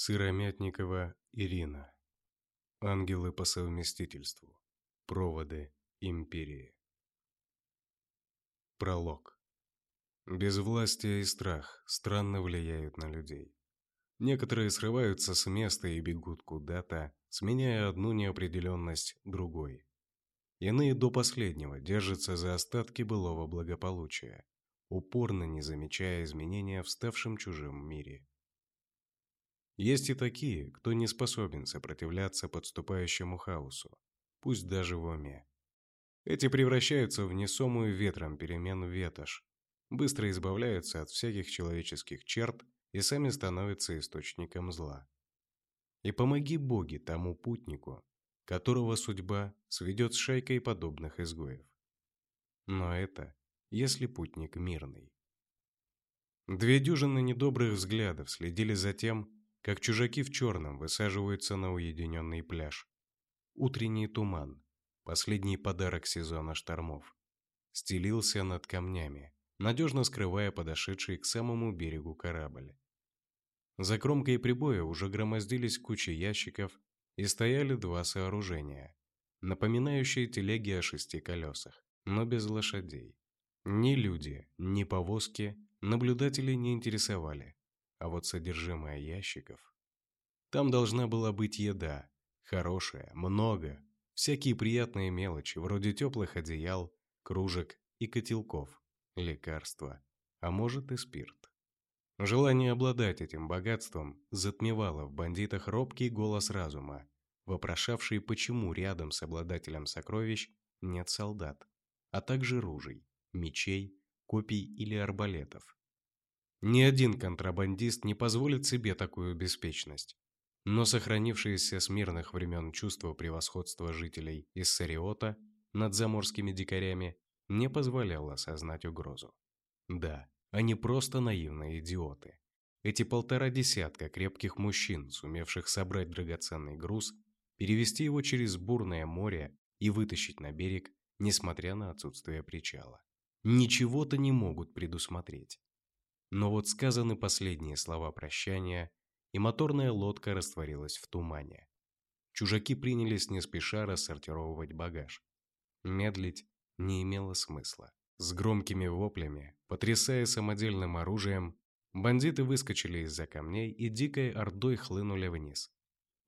Сыромятникова Ирина. Ангелы по совместительству. Проводы империи. Пролог. Безвластие и страх странно влияют на людей. Некоторые срываются с места и бегут куда-то, сменяя одну неопределенность другой. Иные до последнего держатся за остатки былого благополучия, упорно не замечая изменения в ставшем чужим мире. Есть и такие, кто не способен сопротивляться подступающему хаосу, пусть даже в уме. Эти превращаются в несомую ветром перемен ветошь, быстро избавляются от всяких человеческих черт и сами становятся источником зла. И помоги боги тому путнику, которого судьба сведет с шайкой подобных изгоев. Но это, если путник мирный. Две дюжины недобрых взглядов следили за тем, как чужаки в черном высаживаются на уединенный пляж. Утренний туман, последний подарок сезона штормов, стелился над камнями, надежно скрывая подошедший к самому берегу корабль. За кромкой прибоя уже громоздились кучи ящиков и стояли два сооружения, напоминающие телеги о шести колесах, но без лошадей. Ни люди, ни повозки наблюдатели не интересовали. А вот содержимое ящиков... Там должна была быть еда. Хорошая, много. Всякие приятные мелочи, вроде теплых одеял, кружек и котелков. Лекарства. А может и спирт. Желание обладать этим богатством затмевало в бандитах робкий голос разума, вопрошавший, почему рядом с обладателем сокровищ нет солдат, а также ружей, мечей, копий или арбалетов. Ни один контрабандист не позволит себе такую беспечность. Но сохранившееся с мирных времен чувство превосходства жителей из Сариота над заморскими дикарями не позволяло осознать угрозу. Да, они просто наивные идиоты. Эти полтора десятка крепких мужчин, сумевших собрать драгоценный груз, перевести его через бурное море и вытащить на берег, несмотря на отсутствие причала. Ничего-то не могут предусмотреть. Но вот сказаны последние слова прощания, и моторная лодка растворилась в тумане. Чужаки принялись не спеша рассортировывать багаж. Медлить не имело смысла. С громкими воплями, потрясая самодельным оружием, бандиты выскочили из-за камней и дикой ордой хлынули вниз.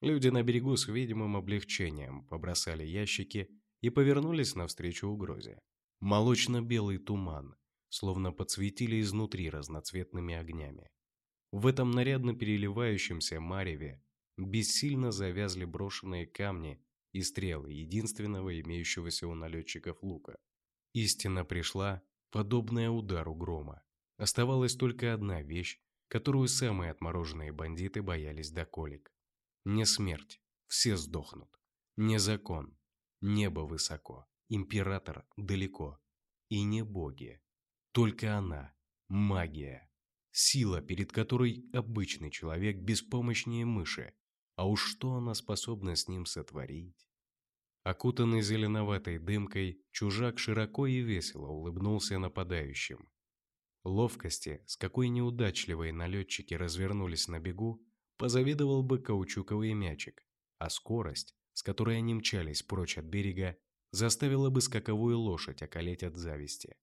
Люди на берегу с видимым облегчением побросали ящики и повернулись навстречу угрозе. Молочно-белый туман, словно подсветили изнутри разноцветными огнями. В этом нарядно переливающемся мареве бессильно завязли брошенные камни и стрелы единственного имеющегося у налетчиков лука. Истина пришла, подобная удару грома. Оставалась только одна вещь, которую самые отмороженные бандиты боялись до колик. Не смерть, все сдохнут. Не закон, небо высоко, император далеко. И не боги. Только она, магия, сила, перед которой обычный человек беспомощнее мыши. А уж что она способна с ним сотворить? Окутанный зеленоватой дымкой, чужак широко и весело улыбнулся нападающим. Ловкости, с какой неудачливые налетчики развернулись на бегу, позавидовал бы каучуковый мячик, а скорость, с которой они мчались прочь от берега, заставила бы скаковую лошадь околеть от зависти.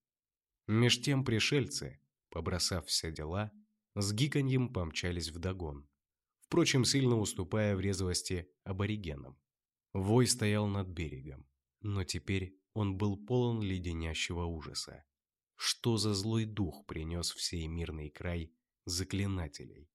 Меж тем пришельцы, побросав все дела, с гиканьем помчались вдогон, впрочем, сильно уступая в резвости аборигенам. Вой стоял над берегом, но теперь он был полон леденящего ужаса. Что за злой дух принес в сей мирный край заклинателей?